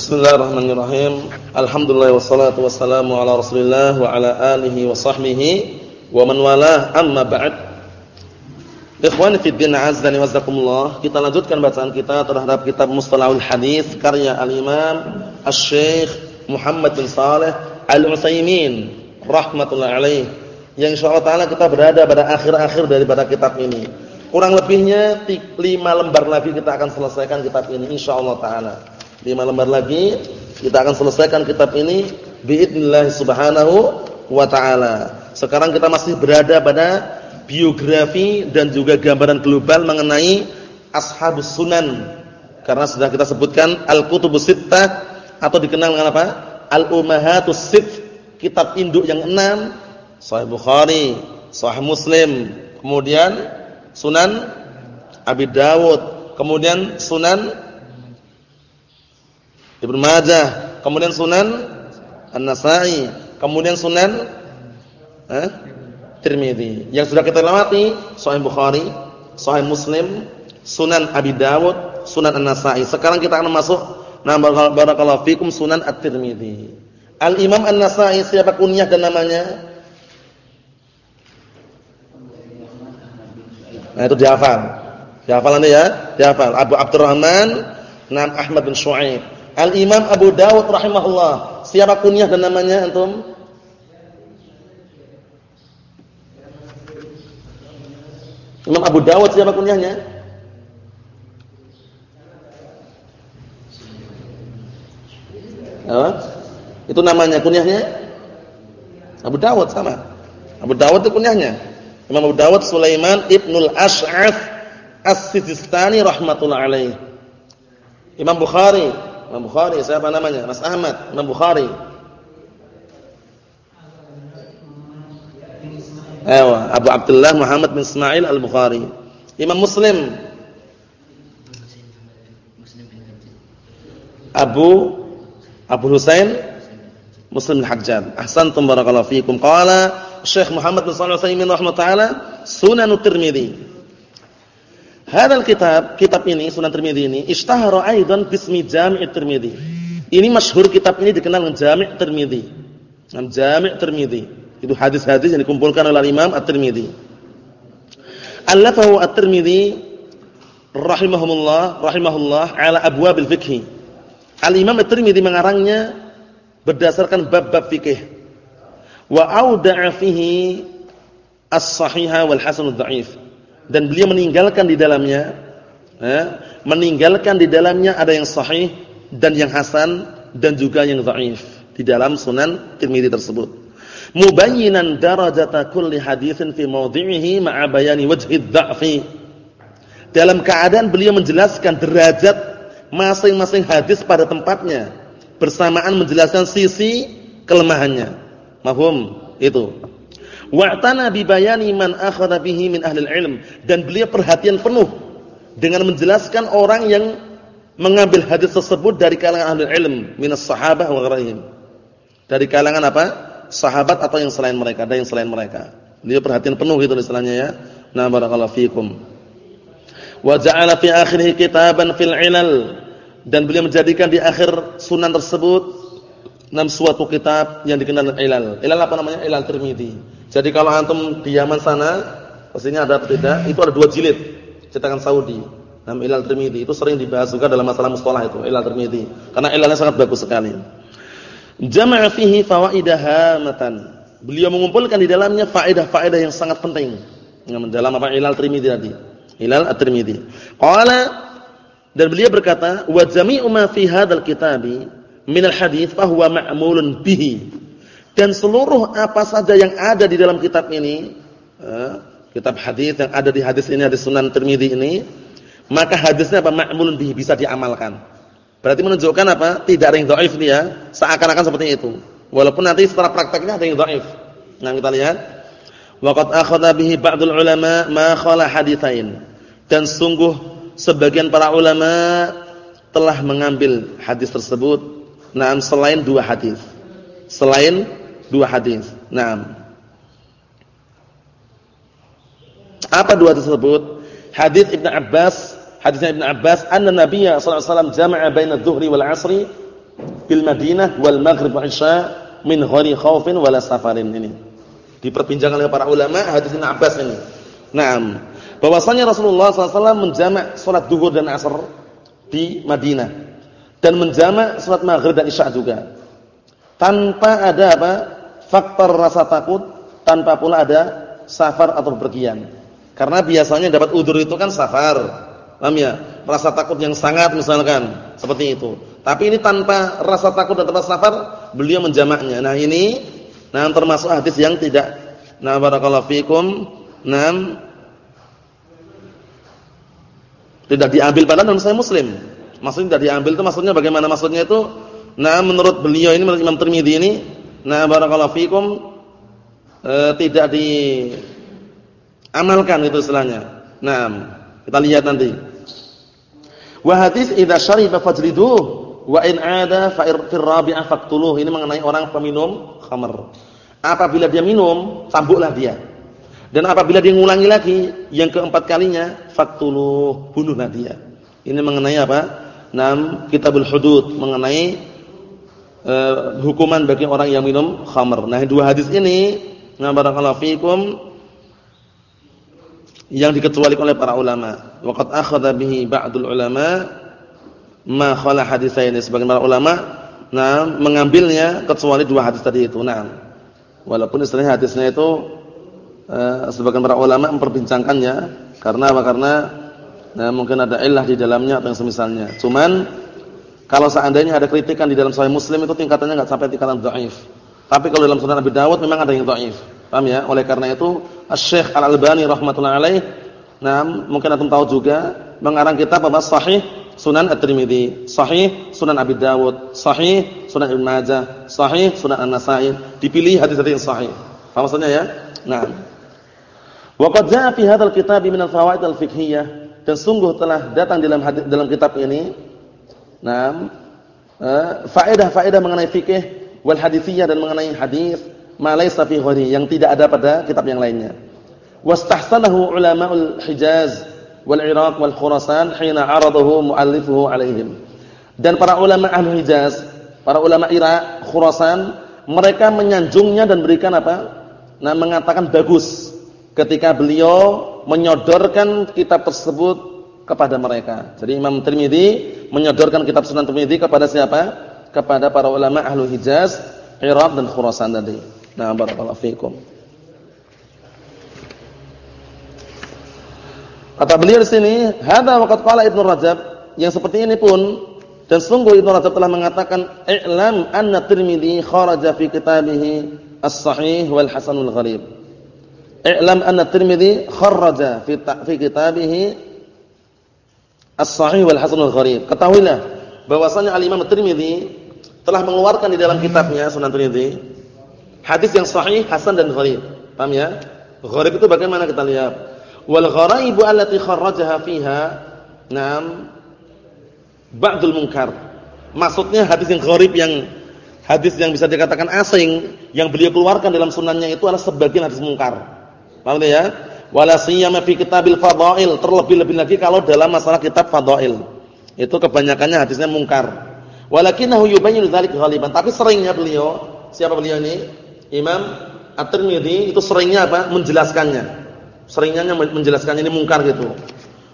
Bismillahirrahmanirrahim. Alhamdulillah wassalatu wassalamu ala Rasulillah wa ala alihi wa sahbihi wa man walah. Amma ba'd. Ikhwani fi din azza wa. Kita lanjutkan bacaan kita terhadap kitab Mustalahul Hadis karya Al-Imam Asy-Syaikh Muhammad bin Shalih Al-Utsaimin rahimatullah alaih. Yang insyaallah taala kita berada pada akhir-akhir daripada kitab ini. Kurang lebihnya 5 lembar lagi kita akan selesaikan kitab ini insyaallah taala. Lima lembar lagi kita akan selesaikan kitab ini biidznillah subhanahu wa taala. Sekarang kita masih berada pada biografi dan juga gambaran global mengenai ashabus sunan. Karena sudah kita sebutkan al-kutubus sittah atau dikenal dengan apa? Al-ummahatus sitt, kitab induk yang enam, Sahih Bukhari, Sahih Muslim, kemudian Sunan Abi Dawud, kemudian Sunan Ibnu Majah, kemudian Sunan An-Nasa'i, kemudian Sunan eh, Tirmizi. Yang sudah kita lewati Sahih Bukhari, Sahih Muslim, Sunan Abi Dawud, Sunan An-Nasa'i. Sekarang kita akan masuk nah barakallahu fikum Sunan At-Tirmizi. Al-Imam An-Nasa'i siapa kunyah dan namanya? Nah itu dihafal. Dihafal nanti ya, dihafal. Abu Abdurrahman Nam Ahmad bin Shu'aib. Al-Imam Abu Dawud rahimahullah. Siapa kunyah dan namanya antum? Imam Abu Dawud siapa kunyahnya? Apa? Itu namanya kunyahnya? Abu Dawud sama. Abu Dawud itu kunyahnya. Imam Abu Dawud Sulaiman Ibnul Ash'ath As-Sijistani rahmatullah alaih. Imam Bukhari Imam Bukhari siapa namanya? Mas Ahmad, Imam Bukhari. Ayo, Abu Abdullah Muhammad bin Ismail Al-Bukhari. Imam Muslim. Abu Abu Husain Muslim Al-Hajjaj. Ahsantum barakallahu fiikum. Qala Syekh Muhammad bin Shalih Al-Utsaimin rahimahullah Sunan Tirmizi. Hadal kitab, kitab ini Sunan Tirmizi ini ishtahara aidan bismi Jami' Tirmizi. Ini masyhur kitab ini dikenal dengan Jami' Tirmizi. Dengan Jami' Tirmizi. Itu hadis-hadis yang dikumpulkan oleh Imam At-Tirmizi. Allafahu At-Tirmizi rahimahumullah rahimahullah ala abwabil fiqh. Al-Imam At-Tirmizi mengarangnya berdasarkan bab-bab fikih. Wa auda'a fihi as-sahiha wal hasan ad-dha'if dan beliau meninggalkan di dalamnya eh, meninggalkan di dalamnya ada yang sahih dan yang hasan dan juga yang dhaif di dalam Sunan Tirmizi tersebut. Mubayyinan darajata kulli haditsin fi mawdhi'ihi ma'a bayani wajhi dha'fi. Dalam keadaan beliau menjelaskan derajat masing-masing hadis pada tempatnya bersamaan menjelaskan sisi kelemahannya. Mahum itu. Wa'tana bi bayani man akhadha bihi min ahli ilm dan beliau perhatian penuh dengan menjelaskan orang yang mengambil hadis tersebut dari kalangan ahli ilm minas sahabah wa ghairihim. Dari kalangan apa? Sahabat atau yang selain mereka, ada yang selain mereka. Beliau perhatian penuh itu istilahnya ya. Nah barakallahu fikum. Wa ja'ala fi akhirih kitaban fil ilal dan beliau menjadikan di akhir sunan tersebut enam suatu kitab yang dikenal ilal. Ilal apa namanya? Ilal Tirmizi. Jadi kalau antum di Yaman sana, pastinya ada atau tidak, itu ada dua jilid cetakan Saudi. Nam Ilal Tirmizi itu sering dibahas juga dalam masalah mustalah itu, Ilal Tirmizi. Karena ilalnya sangat bagus sekali. Jama'a fihi fawaidah matan. Beliau mengumpulkan di dalamnya faedah-faedah yang sangat penting. Dalam apa Ilal Tirmizi tadi. Ilal At-Tirmizi. Qala dan beliau berkata, "Wa jami'u ma fi hadzal kitabi min al-hadits fa huwa ma'mulun bihi." Dan seluruh apa saja yang ada di dalam kitab ini, eh, kitab hadis yang ada di hadis ini hadis Sunan Tirmizi ini, maka hadisnya apa ma'mulun bisa diamalkan. Berarti menunjukkan apa? Tidak ada yang dhaif dia, seakan-akan seperti itu. Walaupun nanti setelah prakteknya ada yang dhaif. Nah, kita lihat. Waqad akhadha bihi ba'dul ulama ma khala haditsain. Dan sungguh sebagian para ulama telah mengambil hadis tersebut nah selain dua hadis. Selain dua hadis. Naam. Apa dua tersebut? Hadis Ibnu Abbas, hadisnya Ibnu Abbas, anna Nabiya sallallahu alaihi wasallam jama'a baina adh-dhuhri wal 'asri bil Madinah wal Maghrib wa Isya min ghairi khaufin wala safarin ini. Diperbincangkan oleh para ulama hadis Ibnu Abbas ini. Naam. Bahwasanya Rasulullah SAW menjamak salat duhur dan asar di Madinah dan menjamak salat Maghrib dan Isya juga. Tanpa ada apa? Faktor rasa takut, tanpa pula ada safar atau bepergian. Karena biasanya dapat udur itu kan safar. Paham ya? Rasa takut yang sangat misalkan, seperti itu. Tapi ini tanpa rasa takut dan tanpa safar, beliau menjamaknya. Nah, ini nah termasuk hadis yang tidak nah barakallahu fikum, nah tidak diambil pada dalam saya Muslim. Maksudnya tidak diambil itu maksudnya bagaimana maksudnya itu? Nah, menurut beliau ini menurut Imam Tirmidzi ini, nah barakallahu fikum e, tidak diamalkan itu istilahnya. Nah, kita lihat nanti. Wa hadis idza syariba fajliduh Wa in 'ada fa fir rabi'ah faqtuluh. Ini mengenai orang peminum khamr. Apabila dia minum, tambuklah dia. Dan apabila dia ngulangi lagi yang keempat kalinya, faqtuluh, bunuhlah dia. Ini mengenai apa? Nam Kitabul Hudud mengenai uh, hukuman bagi orang yang minum khamr. Nah, dua hadis ini, na barakallahu fikum yang dikecualikan oleh para ulama. Waqad akhadha bihi ba'dul ulama ma khala ini sebagian para ulama nah mengambilnya kecuali dua hadis tadi itu. Nah, walaupun istilahnya hadisnya itu eh, sebagian para ulama memperbincangkannya karena apa? Karena nah, mungkin ada ilah di dalamnya atau yang semisalnya. Cuman kalau seandainya ada kritikan di dalam Sahih Muslim itu tingkatannya enggak sampai tingkatan dhaif. Tapi kalau dalam Sunan Abi Dawud memang ada yang dhaif. Paham ya? Oleh karena itu Asy-Syaikh Al-Albani rahimatullah alaih nah mungkin antum tahu juga mengarang kitab apa Sahih Sunan At-Tirmidzi, Sahih Sunan Abi Dawud, Sahih Sunan Ibnu Majah, Sahih Sunan An-Nasa'i. Dipilih hadis-hadis yang sahih. Paham maksudnya ya? Nah. Wa qad jaa fi hadzal kitab min al-fawaid al-fiqhiyah dan sungguh telah datang dalam dalam kitab ini nah faedah-faedah mengenai fikih wal hadithiyah dan mengenai hadis ma laysa fi yang tidak ada pada kitab yang lainnya. Wastahsanahu ulama'ul Hijaz wal Iraq wal Khurasan hina aradahu muallifuhu alaihim. Dan para ulama ahli Hijaz, para ulama Irak, Khurasan, mereka menyanjungnya dan berikan apa? Nah, mengatakan bagus ketika beliau menyodorkan kitab tersebut kepada mereka. Jadi Imam Tirmizi menyodorkan kitab Sunan Tirmizi kepada siapa? Kepada para ulama ahli Hijaz, Iraq dan Khurasan tadi. Nah, barakallahu fiikum. Kata beliau di sini, hadza waqad qala Ibnu Rajab, yang seperti ini pun dan sungguh Ibnu Rajab telah mengatakan, "I'lam anna Tirmidzi kharaja fi kitabihi As-Sahih wal Hasanul Gharib." I'lam anna Tirmidzi kharaja fi fi kitabihi As-Sahih wal Hasanul Gharib. Ketahuilah bahwasanya Al-Imam Tirmidzi telah mengeluarkan di dalam kitabnya Sunan Tirmidzi hadis yang sahih, hasan dan gharib. Paham ya? Gharib itu bagaimana kita lihat? wal gharaibu allati kharrajaha fiha nam ba'dul munkar maksudnya hadis yang gharib yang hadis yang bisa dikatakan asing yang beliau keluarkan dalam sunannya itu adalah sebagian hadis munkar paham ya wala siyama fi kitabil fadail terlebih-lebih lagi kalau dalam masalah kitab fadail itu kebanyakannya hadisnya munkar walakinahu yubayyinu dzalik ghaliban. Tapi seringnya beliau siapa beliau ini? Imam At-Tirmidzi itu seringnya apa? Menjelaskannya. Seringnya menjelaskan ini mungkar gitu.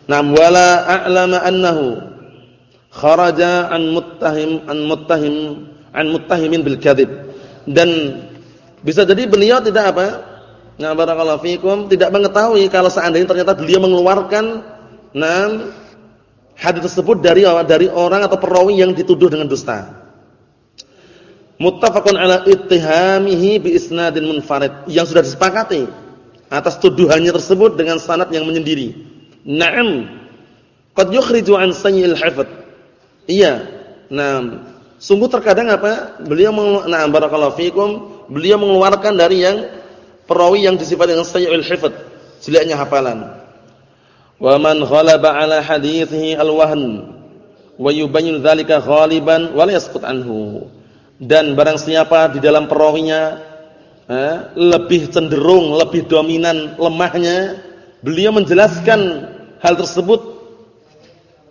Nam wala a'lama annahu kharaja an muttahim an muttahim an muttahimin bil kadzib. Dan bisa jadi beliau tidak apa? Nah barakallahu fikum tidak mengetahui kalau seandainya ternyata beliau mengeluarkan nam hadis tersebut dari dari orang atau perawi yang dituduh dengan dusta. Muttafaqun ala ittihamihi bi isnadin munfarid yang sudah disepakati atas tuduhannya tersebut dengan sanad yang menyendiri. Naam. Qad yukhriju an sayyil. Iya. Naam. Sungguh terkadang apa? Beliau na'am barakallahu fikum, beliau mengeluarkan dari yang perawi yang disifat dengan sayyil hifdz, jeleknya hafalan. Wa man ghalaba ala hadithihi al-wahn wa yubayyin dzalika ghaliban wa la yasqut anhu. Dan barang siapa di dalam perawinya eh, lebih cenderung, lebih dominan lemahnya, beliau menjelaskan hal tersebut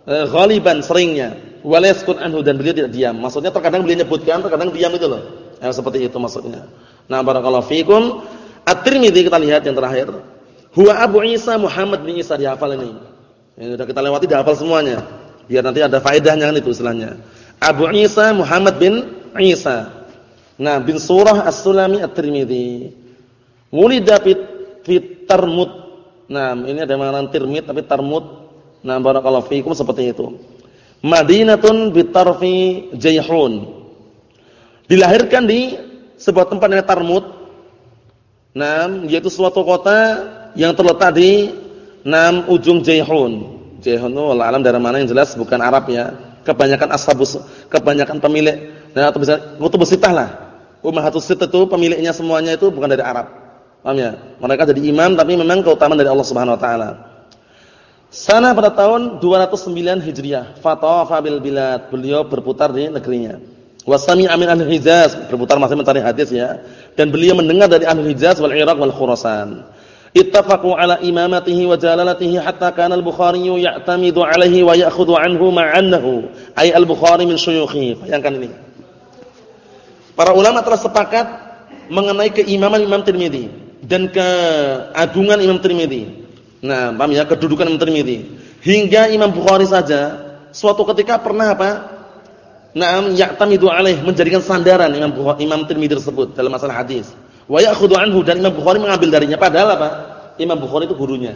eh, ghaliban seringnya wa la yaskut anhu dan beliau tidak diam. Maksudnya terkadang beliau nyebutkan, terkadang diam itu loh. Ya, seperti itu maksudnya. Nah, barakallahu fikum. At-Tirmidzi kita lihat yang terakhir. Huwa Abu Isa Muhammad bin Isa dihafal ini. Ini sudah kita lewati dihafal semuanya. Biar nanti ada faedahnya kan itu istilahnya. Abu Isa Muhammad bin Isa. Nah, bin Surah As-Sulami At-Tirmidzi. Wulida fit Tarmut. Nah, ini ada makna Tirmid tapi Tarmut. Nah, barakallahu fikum seperti itu. Madinatun bitarfi Jayhun. Dilahirkan di sebuah tempat namanya Tarmut. Nah, yaitu suatu kota yang terletak di nam ujung Jayhun. Jayhun itu alam dari mana yang jelas bukan Arab ya. Kebanyakan ashabus, kebanyakan pemilik nah atau bisa kutubus sitah lah. Ummahatus sittah itu pemiliknya semuanya itu bukan dari Arab. Paham ya? Mereka jadi imam tapi memang keutamaan dari Allah Subhanahu wa taala. Sana pada tahun 209 Hijriah, fatawa bil bilad. Beliau berputar di negerinya. Wasami amin ahli Hijaz, berputar masih mencari hadis ya. Dan beliau mendengar dari ahli Hijaz wal Iraq wal Khurasan. Ittafaqu ala imamatihi wa jalalatihi hatta kana al-Bukhari ya'tamidu alaihi wa ya'khudhu anhu ma'annahu ay al-Bukhari min syuyukhi. Bayangkan ini. Para ulama telah sepakat mengenai keimaman Imam Tirmizi dan keagungan Imam Tirmizi. Nah, paham ya kedudukan Imam Tirmizi. Hingga Imam Bukhari saja suatu ketika pernah apa? Naam ya'tamidu alaih menjadikan sandaran Imam Bukhari, Imam Tirmizi tersebut dalam masalah hadis. Wa ya'khudhu anhu dan Imam Bukhari mengambil darinya padahal apa? Imam Bukhari itu gurunya.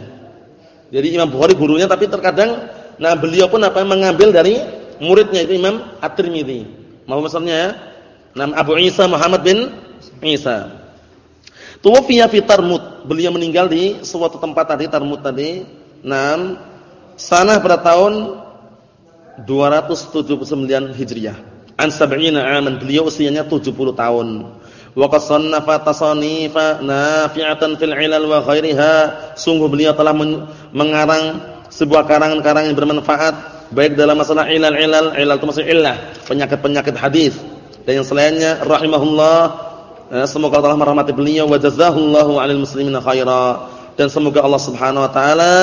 Jadi Imam Bukhari gurunya tapi terkadang nah beliau pun apa mengambil dari muridnya itu Imam At-Tirmizi. Mau maksudnya ya? Abu Isa Muhammad bin Isa. Tuwfiya fi Tarmut. Beliau meninggal di suatu tempat tadi Tarmut tadi. Nam sana pada tahun 279 Hijriah. An sab'ina aman. Beliau usianya 70 tahun wa qasannafa tasanifa nafi'atan fil 'ilal wa ghairiha sungguh beliau telah mengarang sebuah karangan-karangan yang bermanfaat baik dalam masalah ilal-ilal ilal itu maksudnya illah penyakit-penyakit hadis dan yang selainnya rahimahullah eh, semoga Allah merahmati beliau wa jazahullahu 'alal muslimina khaira dan semoga Allah Subhanahu wa taala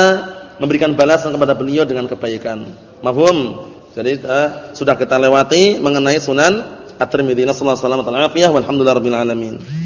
memberikan balasan kepada beliau dengan kebaikan. Mafhum? Jadi uh, sudah kita lewati mengenai Sunan At-Tirmidzi. Nasallahu alaihi wasallam wa alhamdulillah rabbil alamin.